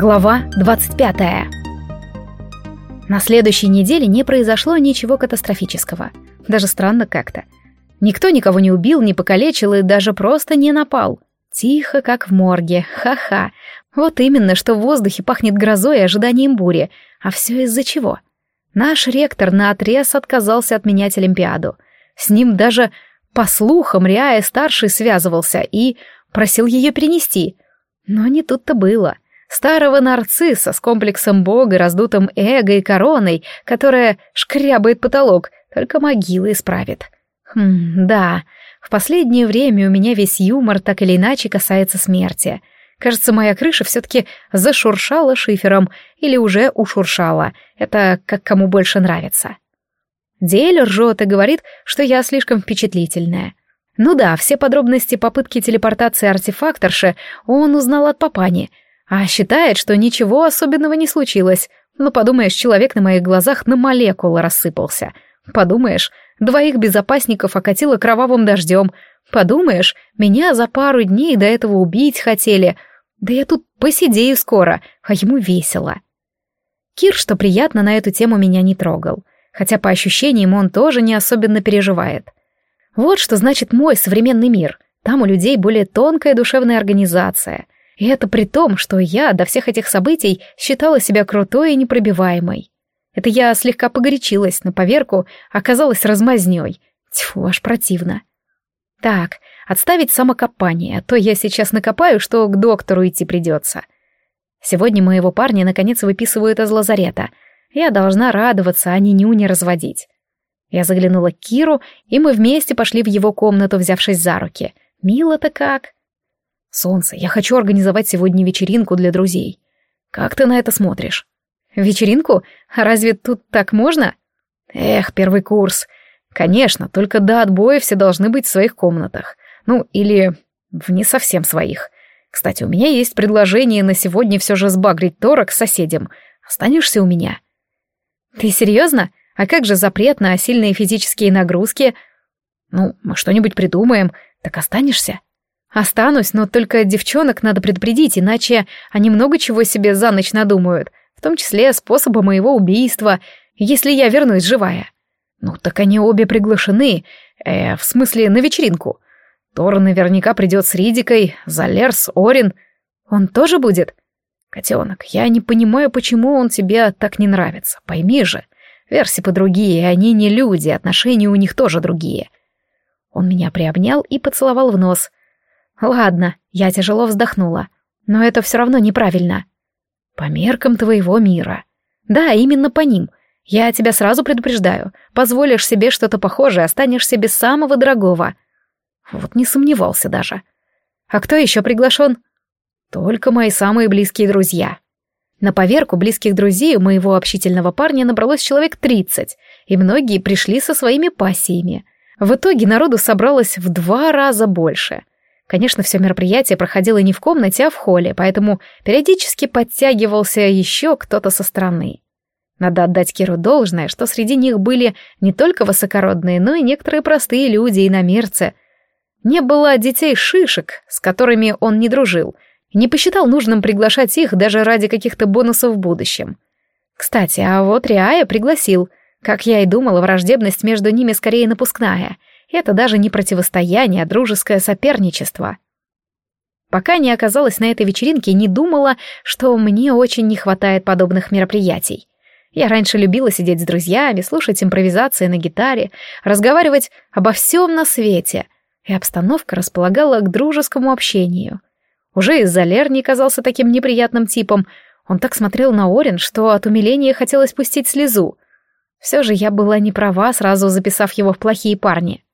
Глава 25. На следующей неделе не произошло ничего катастрофического. Даже странно как-то. Никто никого не убил, не покалечил и даже просто не напал. Тихо, как в морге. Ха-ха. Вот именно, что в воздухе пахнет грозой и ожиданием бури. А все из-за чего? Наш ректор наотрез отказался отменять Олимпиаду. С ним даже, по слухам, Риая-старший связывался и просил ее перенести. Но не тут-то было. — Старого нарцисса с комплексом бога, раздутым эго и короной, которая шкрябает потолок, только могила исправит. Хм, да, в последнее время у меня весь юмор так или иначе касается смерти. Кажется, моя крыша все-таки зашуршала шифером или уже ушуршала. Это как кому больше нравится. Дель ржет и говорит, что я слишком впечатлительная. Ну да, все подробности попытки телепортации артефакторши он узнал от папани — а считает, что ничего особенного не случилось. Ну, подумаешь, человек на моих глазах на молекулы рассыпался. Подумаешь, двоих безопасников окатило кровавым дождем. Подумаешь, меня за пару дней до этого убить хотели. Да я тут посидею скоро, а ему весело. Кир, что приятно, на эту тему меня не трогал. Хотя по ощущениям он тоже не особенно переживает. Вот что значит мой современный мир. Там у людей более тонкая душевная организация — и это при том, что я до всех этих событий считала себя крутой и непробиваемой. Это я слегка погорячилась, на поверку оказалась размазнёй. Тьфу, аж противно. Так, отставить самокопание, а то я сейчас накопаю, что к доктору идти придется. Сегодня моего парня наконец выписывают из лазарета. Я должна радоваться, а не нюни разводить. Я заглянула к Киру, и мы вместе пошли в его комнату, взявшись за руки. Мило-то как. «Солнце, я хочу организовать сегодня вечеринку для друзей. Как ты на это смотришь?» «Вечеринку? Разве тут так можно?» «Эх, первый курс. Конечно, только до отбоя все должны быть в своих комнатах. Ну, или в не совсем своих. Кстати, у меня есть предложение на сегодня все же сбагрить торок соседям. Останешься у меня?» «Ты серьезно? А как же запрет на сильные физические нагрузки?» «Ну, мы что-нибудь придумаем. Так останешься?» Останусь, но только девчонок надо предупредить, иначе они много чего себе за ночь надумают, в том числе способа моего убийства, если я вернусь живая. Ну, так они обе приглашены, э, в смысле, на вечеринку. Тор наверняка придет с Ридикой, Залерс, Орин. Он тоже будет? Котенок, я не понимаю, почему он тебе так не нравится, пойми же. Версипы другие, они не люди, отношения у них тоже другие. Он меня приобнял и поцеловал в нос — Ладно, я тяжело вздохнула. Но это все равно неправильно. По меркам твоего мира. Да, именно по ним. Я тебя сразу предупреждаю. Позволишь себе что-то похожее, останешься без самого дорогого. Вот не сомневался даже. А кто еще приглашен? Только мои самые близкие друзья. На поверку близких друзей у моего общительного парня набралось человек тридцать, и многие пришли со своими пассиями. В итоге народу собралось в два раза больше. Конечно, все мероприятие проходило не в комнате, а в холле, поэтому периодически подтягивался еще кто-то со стороны. Надо отдать Киру должное, что среди них были не только высокородные, но и некоторые простые люди и намерцы. Не было детей-шишек, с которыми он не дружил, не посчитал нужным приглашать их даже ради каких-то бонусов в будущем. Кстати, а вот Риая пригласил. Как я и думала, враждебность между ними скорее напускная — это даже не противостояние, а дружеское соперничество. Пока не оказалась на этой вечеринке, не думала, что мне очень не хватает подобных мероприятий. Я раньше любила сидеть с друзьями, слушать импровизации на гитаре, разговаривать обо всем на свете, и обстановка располагала к дружескому общению. Уже из-за Лер не казался таким неприятным типом, он так смотрел на Орин, что от умиления хотелось пустить слезу. Все же я была не права, сразу записав его в плохие парни.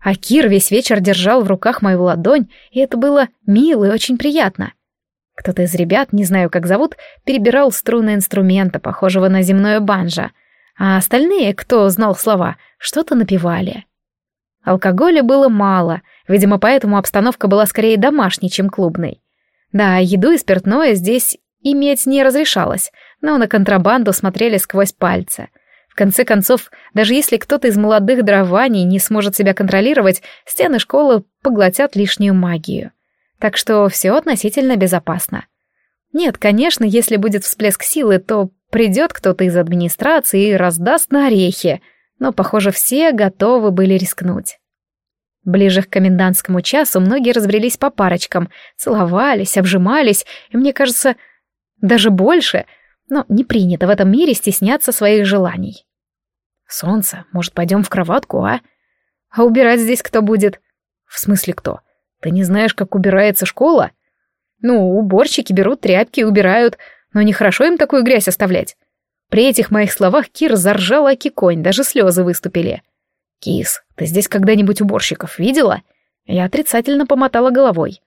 А Кир весь вечер держал в руках мою ладонь, и это было мило и очень приятно. Кто-то из ребят, не знаю как зовут, перебирал струны инструмента, похожего на земное банджо, а остальные, кто знал слова, что-то напевали. Алкоголя было мало, видимо, поэтому обстановка была скорее домашней, чем клубной. Да, еду и спиртное здесь иметь не разрешалось, но на контрабанду смотрели сквозь пальцы конце концов, даже если кто-то из молодых дрований не сможет себя контролировать, стены школы поглотят лишнюю магию. Так что все относительно безопасно. Нет, конечно, если будет всплеск силы, то придет кто-то из администрации и раздаст на орехи, но, похоже, все готовы были рискнуть. Ближе к комендантскому часу многие разбрелись по парочкам, целовались, обжимались, и, мне кажется, даже больше, но не принято в этом мире стесняться своих желаний. «Солнце, может, пойдем в кроватку, а? А убирать здесь кто будет?» «В смысле кто? Ты не знаешь, как убирается школа?» «Ну, уборщики берут тряпки и убирают, но нехорошо им такую грязь оставлять». При этих моих словах Кир заржал аки конь, даже слезы выступили. «Кис, ты здесь когда-нибудь уборщиков видела?» Я отрицательно помотала головой.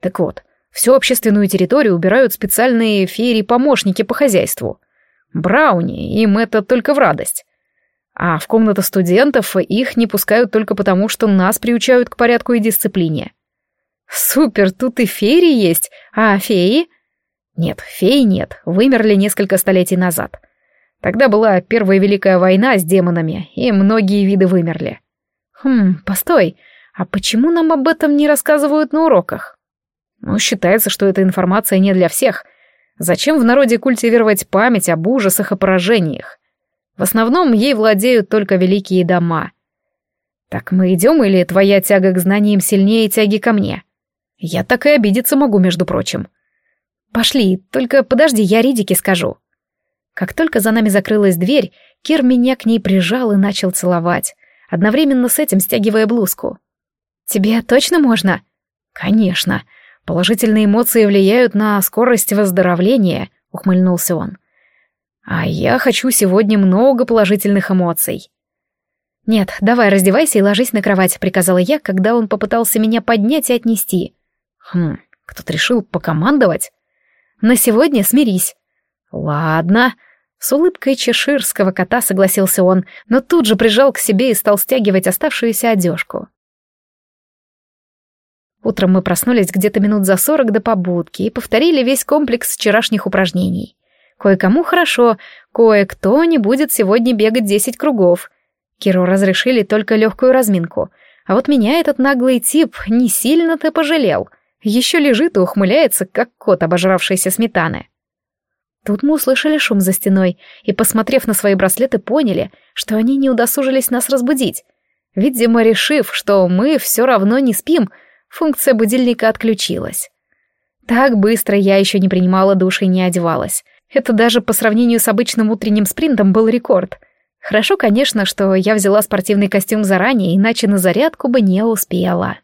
«Так вот, всю общественную территорию убирают специальные феери-помощники по хозяйству. Брауни, им это только в радость. А в комнаты студентов их не пускают только потому, что нас приучают к порядку и дисциплине. Супер, тут и феи есть. А феи? Нет, феи нет, вымерли несколько столетий назад. Тогда была Первая Великая война с демонами, и многие виды вымерли. Хм, постой, а почему нам об этом не рассказывают на уроках? Ну, считается, что эта информация не для всех. Зачем в народе культивировать память об ужасах и поражениях? В основном ей владеют только великие дома. Так мы идем или твоя тяга к знаниям сильнее тяги ко мне? Я так и обидеться могу, между прочим. Пошли, только подожди, я Ридике скажу. Как только за нами закрылась дверь, Кир меня к ней прижал и начал целовать, одновременно с этим стягивая блузку. «Тебе точно можно?» «Конечно. Положительные эмоции влияют на скорость выздоровления», — ухмыльнулся он. А я хочу сегодня много положительных эмоций. «Нет, давай раздевайся и ложись на кровать», — приказала я, когда он попытался меня поднять и отнести. «Хм, кто-то решил покомандовать?» «На сегодня смирись». «Ладно», — с улыбкой чеширского кота согласился он, но тут же прижал к себе и стал стягивать оставшуюся одежку. Утром мы проснулись где-то минут за сорок до побудки и повторили весь комплекс вчерашних упражнений. Кое-кому хорошо, кое-кто не будет сегодня бегать десять кругов. Киру разрешили только легкую разминку. А вот меня этот наглый тип не сильно-то пожалел. Еще лежит и ухмыляется, как кот, обожравшийся сметаны. Тут мы услышали шум за стеной и, посмотрев на свои браслеты, поняли, что они не удосужились нас разбудить. Видимо, решив, что мы все равно не спим, функция будильника отключилась. Так быстро я еще не принимала душ и не одевалась. Это даже по сравнению с обычным утренним спринтом был рекорд. Хорошо, конечно, что я взяла спортивный костюм заранее, иначе на зарядку бы не успела.